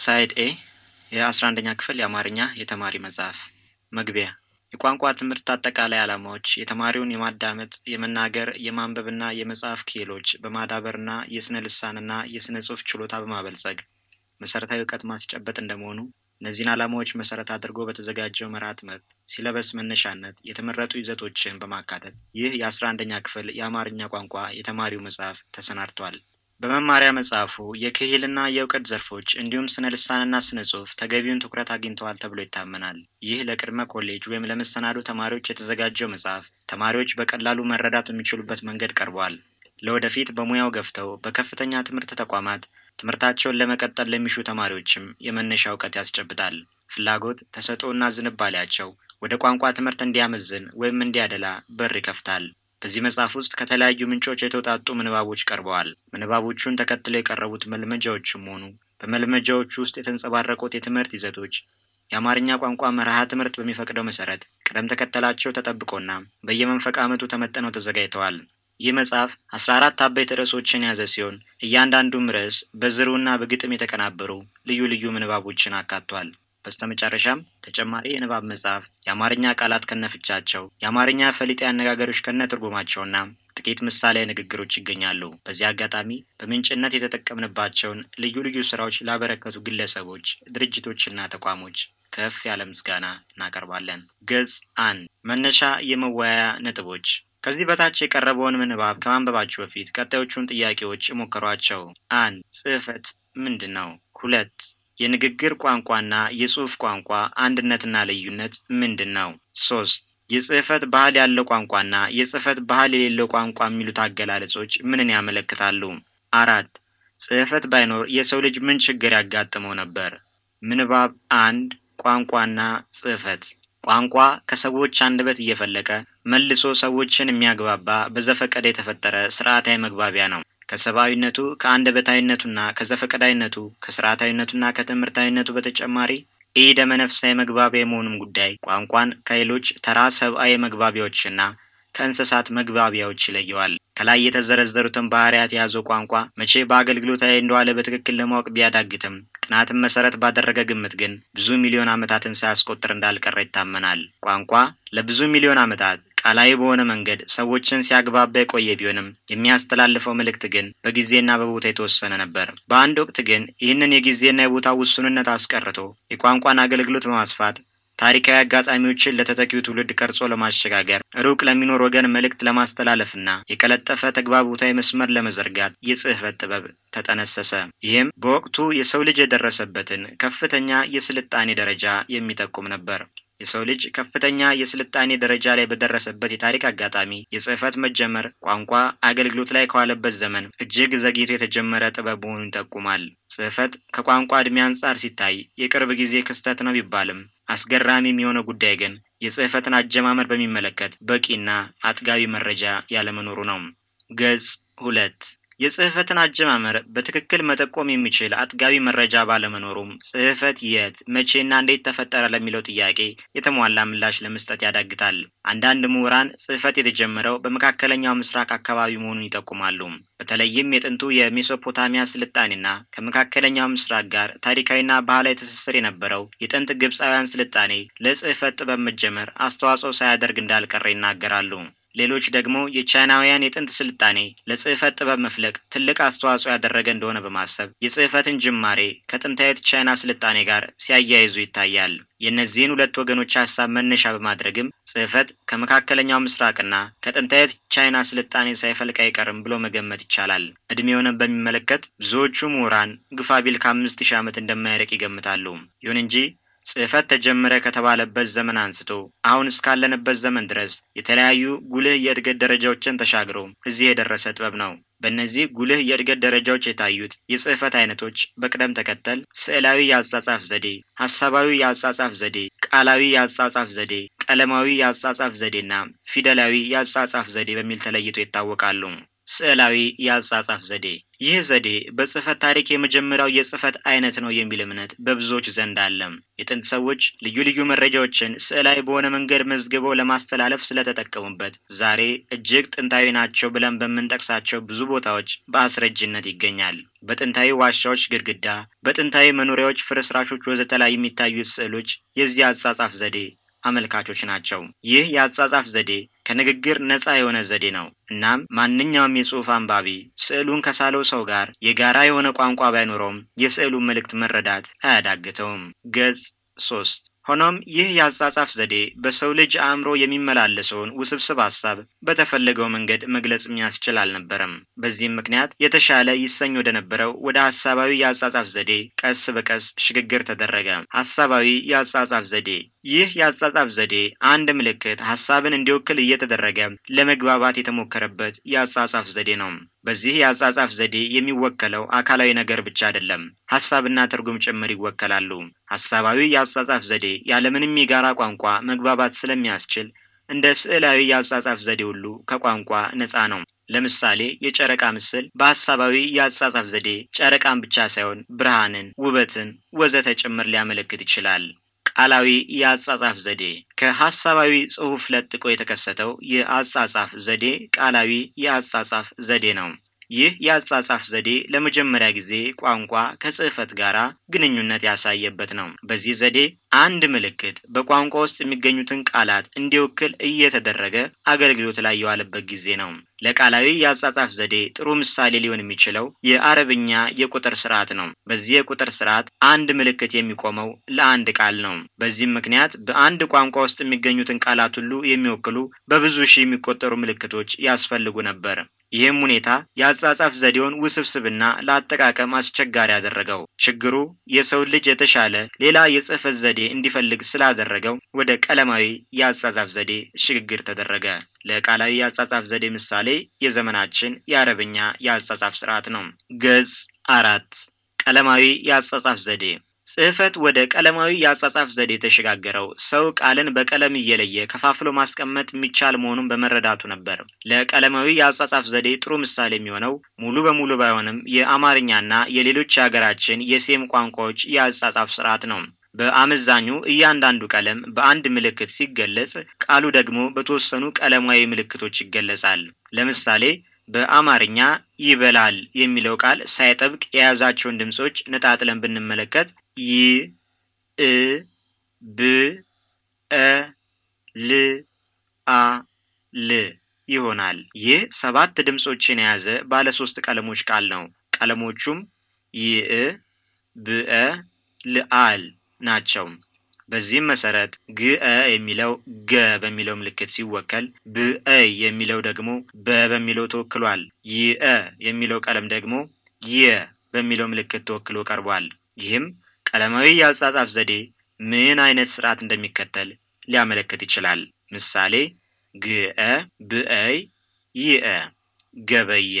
side A የአስራ አንደኛ ክፍል የአማርኛ የተማሪ መጽሐፍ መግቢያ የቋንቋ ትምህርት አጠቃላይ ዓላማዎች የተማሪውን የማዳመጥ የመናገር የማንበብና የመጻፍ ክህሎቶች በማዳበርና የስነ ልሳንና የስነ ጽሑፍ ችሎታ በማበልጸግ መሰረታዊ እውቀት ማስጨበጥ እንደመሆኑ እነዚህን ዓላማዎች መሰረት አድርጎ በተዘጋጀው መርሃ ትምህርት syllabus መነሻነት የተመረጡ ይዘቶችን በማካተት ይህ የአስራ አንደኛ ክፍል የአማርኛ ቋንቋ የተማሪው መጽሐፍ ተሰናድቷል። በመማሪያ መጽሐፉ የክሂልና የእውቀት ዘርፎች እንዲሁም ስነ ልሳንና ስነ ጽሑፍ ተገቢውን ትኩረት አግኝተዋል ተብሎ ይታመናል። ይህ ለቅድመ ኮሌጅ ወይም ለመሰናዱ ተማሪዎች የተዘጋጀው መጽሐፍ ተማሪዎች በቀላሉ መረዳት በሚችሉበት መንገድ ቀርቧል። ለወደፊት በሙያው ገፍተው በከፍተኛ ትምህርት ተቋማት ትምህርታቸውን ለመቀጠል ለሚሹ ተማሪዎችም የመነሻ እውቀት ያስጨብጣል። ፍላጎት፣ ተሰጥኦና ዝንባሌያቸው ወደ ቋንቋ ትምህርት እንዲያመዝን ወይም እንዲያደላ በር ይከፍታል። በዚህ መጽሐፍ ውስጥ ከተለያዩ ምንጮች የተውጣጡ ምንባቦች ቀርበዋል። ምንባቦቹን ተከትለው የቀረቡት መልመጃዎችም ሆኑ በመልመጃዎቹ ውስጥ የተንጸባረቁት የትምህርት ይዘቶች የአማርኛ ቋንቋ መርሃ ትምህርት በሚፈቅደው መሰረት ቅደም ተከተላቸው ተጠብቆና በየመንፈቅ ዓመቱ ተመጥነው ተዘጋጅተዋል። ይህ መጽሐፍ አስራ አራት አበይት ርዕሶችን የያዘ ሲሆን እያንዳንዱም ርዕስ በዝርውና በግጥም የተቀናበሩ ልዩ ልዩ ምንባቦችን አካቷል። በስተመጨረሻም ተጨማሪ የንባብ መጽሐፍ የአማርኛ ቃላት ከነፍቻቸው፣ የአማርኛ ፈሊጣ አነጋገሮች ከነ ትርጉማቸውና ጥቂት ምሳሌ ንግግሮች ይገኛሉ። በዚህ አጋጣሚ በምንጭነት የተጠቀምንባቸውን ልዩ ልዩ ስራዎች ላበረከቱ ግለሰቦች፣ ድርጅቶችና ተቋሞች ከፍ ያለ ምስጋና እናቀርባለን። ገጽ አንድ መነሻ የመወያያ ነጥቦች ከዚህ በታች የቀረበውን ምንባብ ከማንበባችሁ በፊት ቀጣዮቹን ጥያቄዎች ሞክሯቸው። አንድ ጽሕፈት ምንድን ነው? ሁለት የንግግር ቋንቋና የጽሑፍ ቋንቋ አንድነትና ልዩነት ምንድን ነው? ሶስት የጽሕፈት ባህል ያለው ቋንቋና የጽሕፈት ባህል የሌለው ቋንቋ የሚሉት አገላለጾች ምንን ያመለክታሉ? አራት ጽሕፈት ባይኖር የሰው ልጅ ምን ችግር ያጋጥመው ነበር? ምንባብ አንድ ቋንቋና ጽሕፈት ቋንቋ ከሰዎች አንደበት እየፈለቀ መልሶ ሰዎችን የሚያግባባ በዘፈቀደ የተፈጠረ ስርዓታዊ መግባቢያ ነው። ከሰብአዊነቱ ከአንደበታዊነቱና ከዘፈቀዳዊነቱ ከስርዓታዊነቱና ከትምህርታዊነቱ በተጨማሪ ኢ ደመ ነፍሳዊ መግባቢያ የመሆኑም ጉዳይ ቋንቋን ከሌሎች ተራ ሰብአዊ መግባቢያዎችና ከእንስሳት መግባቢያዎች ይለየዋል። ከላይ የተዘረዘሩትን ባህሪያት የያዘው ቋንቋ መቼ በአገልግሎት ላይ እንደዋለ በትክክል ለማወቅ ቢያዳግትም ጥናትን መሰረት ባደረገ ግምት ግን ብዙ ሚሊዮን ዓመታትን ሳያስቆጥር እንዳልቀረ ይታመናል። ቋንቋ ለብዙ ሚሊዮን ዓመታት ቃላዊ በሆነ መንገድ ሰዎችን ሲያግባባ የቆየ ቢሆንም የሚያስተላልፈው መልእክት ግን በጊዜና በቦታ የተወሰነ ነበር። በአንድ ወቅት ግን ይህንን የጊዜና የቦታ ውሱንነት አስቀርቶ የቋንቋን አገልግሎት በማስፋት ታሪካዊ አጋጣሚዎችን ለተተኪው ትውልድ ቀርጾ ለማሸጋገር ሩቅ ለሚኖር ወገን መልእክት ለማስተላለፍና የቀለጠፈ ተግባቦታዊ መስመር ለመዘርጋት የጽሕፈት ጥበብ ተጠነሰሰ። ይህም በወቅቱ የሰው ልጅ የደረሰበትን ከፍተኛ የስልጣኔ ደረጃ የሚጠቁም ነበር። የሰው ልጅ ከፍተኛ የስልጣኔ ደረጃ ላይ በደረሰበት የታሪክ አጋጣሚ የጽሕፈት መጀመር ቋንቋ አገልግሎት ላይ ከዋለበት ዘመን እጅግ ዘግይቶ የተጀመረ ጥበብ መሆኑን ይጠቁማል። ጽሕፈት ከቋንቋ ዕድሜ አንጻር ሲታይ የቅርብ ጊዜ ክስተት ነው ቢባልም አስገራሚ የሚሆነው ጉዳይ ግን የጽሕፈትን አጀማመር በሚመለከት በቂና አጥጋቢ መረጃ ያለመኖሩ ነው። ገጽ ሁለት የጽሕፈትን አጀማመር በትክክል መጠቆም የሚችል አጥጋቢ መረጃ ባለመኖሩም ጽሕፈት የት መቼና እንዴት ተፈጠረ ለሚለው ጥያቄ የተሟላ ምላሽ ለመስጠት ያዳግታል። አንዳንድ ምሁራን ጽሕፈት የተጀመረው በመካከለኛው ምስራቅ አካባቢ መሆኑን ይጠቁማሉ። በተለይም የጥንቱ የሜሶፖታሚያ ስልጣኔና ከመካከለኛው ምስራቅ ጋር ታሪካዊና ባህላዊ ትስስር የነበረው የጥንት ግብፃውያን ስልጣኔ ለጽሕፈት ጥበብ መጀመር አስተዋጽኦ ሳያደርግ እንዳልቀረ ይናገራሉ። ሌሎች ደግሞ የቻይናውያን የጥንት ስልጣኔ ለጽሕፈት ጥበብ መፍለቅ ትልቅ አስተዋጽኦ ያደረገ እንደሆነ በማሰብ የጽሕፈትን ጅማሬ ከጥንታዊት ቻይና ስልጣኔ ጋር ሲያያይዙ ይታያል። የእነዚህን ሁለት ወገኖች ሀሳብ መነሻ በማድረግም ጽሕፈት ከመካከለኛው ምስራቅና ከጥንታዊት ቻይና ስልጣኔ ሳይፈልቅ አይቀርም ብሎ መገመት ይቻላል። ዕድሜውንም በሚመለከት ብዙዎቹ ምሁራን ግፋ ቢል ከአምስት ሺህ ዓመት እንደማይርቅ ይገምታሉ። ይሁን እንጂ ጽሕፈት ተጀመረ ከተባለበት ዘመን አንስቶ አሁን እስካለንበት ዘመን ድረስ የተለያዩ ጉልህ የእድገት ደረጃዎችን ተሻግሮ እዚህ የደረሰ ጥበብ ነው። በእነዚህ ጉልህ የእድገት ደረጃዎች የታዩት የጽሕፈት አይነቶች በቅደም ተከተል ስዕላዊ የአጻጻፍ ዘዴ፣ ሐሳባዊ የአጻጻፍ ዘዴ፣ ቃላዊ የአጻጻፍ ዘዴ፣ ቀለማዊ የአጻጻፍ ዘዴና ፊደላዊ የአጻጻፍ ዘዴ በሚል ተለይቶ ይታወቃሉ። ስዕላዊ የአጻጻፍ ዘዴ ይህ ዘዴ በጽህፈት ታሪክ የመጀመሪያው የጽህፈት አይነት ነው የሚል እምነት በብዙዎች ዘንድ አለ። የጥንት ሰዎች ልዩ ልዩ መረጃዎችን ስዕላዊ በሆነ መንገድ መዝግበው ለማስተላለፍ ስለተጠቀሙበት ዛሬ እጅግ ጥንታዊ ናቸው ብለን በምንጠቅሳቸው ብዙ ቦታዎች በአስረጅነት ይገኛል። በጥንታዊ ዋሻዎች ግድግዳ፣ በጥንታዊ መኖሪያዎች ፍርስራሾች ወዘተ ላይ የሚታዩት ስዕሎች የዚህ አጻጻፍ ዘዴ አመልካቾች ናቸው። ይህ የአጻጻፍ ዘዴ ከንግግር ነፃ የሆነ ዘዴ ነው። እናም ማንኛውም የጽሑፍ አንባቢ ስዕሉን ከሳለው ሰው ጋር የጋራ የሆነ ቋንቋ ባይኖረውም የስዕሉን መልእክት መረዳት አያዳግተውም። ገጽ ሶስት ሆኖም ይህ የአጻጻፍ ዘዴ በሰው ልጅ አእምሮ የሚመላለሰውን ውስብስብ ሀሳብ በተፈለገው መንገድ መግለጽ የሚያስችል አልነበረም። በዚህም ምክንያት የተሻለ ይሰኝ ወደ ነበረው ወደ ሀሳባዊ የአጻጻፍ ዘዴ ቀስ በቀስ ሽግግር ተደረገ። ሀሳባዊ የአጻጻፍ ዘዴ ይህ የአጻጻፍ ዘዴ አንድ ምልክት ሀሳብን እንዲወክል እየተደረገ ለመግባባት የተሞከረበት የአጻጻፍ ዘዴ ነው። በዚህ የአጻጻፍ ዘዴ የሚወከለው አካላዊ ነገር ብቻ አይደለም፣ ሀሳብና ትርጉም ጭምር ይወከላሉ። ሀሳባዊ የአጻጻፍ ዘዴ ያለምንም የጋራ ቋንቋ መግባባት ስለሚያስችል እንደ ስዕላዊ የአጻጻፍ ዘዴ ሁሉ ከቋንቋ ነፃ ነው። ለምሳሌ የጨረቃ ምስል በሀሳባዊ የአጻጻፍ ዘዴ ጨረቃን ብቻ ሳይሆን ብርሃንን፣ ውበትን ወዘተ ጭምር ሊያመለክት ይችላል። ቃላዊ የአጻጻፍ ዘዴ ከሀሳባዊ ጽሑፍ ለጥቆ የተከሰተው የአጻጻፍ ዘዴ ቃላዊ የአጻጻፍ ዘዴ ነው። ይህ የአጻጻፍ ዘዴ ለመጀመሪያ ጊዜ ቋንቋ ከጽሕፈት ጋር ግንኙነት ያሳየበት ነው። በዚህ ዘዴ አንድ ምልክት በቋንቋ ውስጥ የሚገኙትን ቃላት እንዲወክል እየተደረገ አገልግሎት ላይ የዋለበት ጊዜ ነው። ለቃላዊ የአጻጻፍ ዘዴ ጥሩ ምሳሌ ሊሆን የሚችለው የአረብኛ የቁጥር ስርዓት ነው። በዚህ የቁጥር ስርዓት አንድ ምልክት የሚቆመው ለአንድ ቃል ነው። በዚህም ምክንያት በአንድ ቋንቋ ውስጥ የሚገኙትን ቃላት ሁሉ የሚወክሉ በብዙ ሺህ የሚቆጠሩ ምልክቶች ያስፈልጉ ነበር። ይህም ሁኔታ የአጻጻፍ ዘዴውን ውስብስብና ለአጠቃቀም አስቸጋሪ ያደረገው። ችግሩ የሰው ልጅ የተሻለ ሌላ የጽሕፈት ዘዴ እንዲፈልግ ስላደረገው ወደ ቀለማዊ የአጻጻፍ ዘዴ ሽግግር ተደረገ። ለቃላዊ የአጻጻፍ ዘዴ ምሳሌ የዘመናችን የአረብኛ የአጻጻፍ ስርዓት ነው። ገጽ አራት ቀለማዊ የአጻጻፍ ዘዴ ጽሕፈት ወደ ቀለማዊ የአጻጻፍ ዘዴ የተሸጋገረው ሰው ቃልን በቀለም እየለየ ከፋፍሎ ማስቀመጥ የሚቻል መሆኑን በመረዳቱ ነበር። ለቀለማዊ የአጻጻፍ ዘዴ ጥሩ ምሳሌ የሚሆነው ሙሉ በሙሉ ባይሆንም የአማርኛና የሌሎች የሀገራችን የሴም ቋንቋዎች የአጻጻፍ ስርዓት ነው። በአመዛኙ እያንዳንዱ ቀለም በአንድ ምልክት ሲገለጽ፣ ቃሉ ደግሞ በተወሰኑ ቀለማዊ ምልክቶች ይገለጻል። ለምሳሌ በአማርኛ ይበላል የሚለው ቃል ሳይጠብቅ የያዛቸውን ድምፆች ነጣጥለን ብንመለከት ይ እ ብ እ ል አ ል ይሆናል። ይህ ሰባት ድምፆችን የያዘ ባለ ሶስት ቀለሞች ቃል ነው። ቀለሞቹም ይእ፣ ብአ፣ ልአል ናቸው። በዚህም መሰረት ግአ የሚለው ገ በሚለው ምልክት ሲወከል ብአ የሚለው ደግሞ በ በሚለው ተወክሏል። ይአ የሚለው ቀለም ደግሞ የ በሚለው ምልክት ተወክሎ ቀርቧል። ይህም ቀለማዊ የአጻጻፍ ዘዴ ምን አይነት ስርዓት እንደሚከተል ሊያመለክት ይችላል። ምሳሌ ግአ፣ ብአይ፣ ይአ፣ ገበየ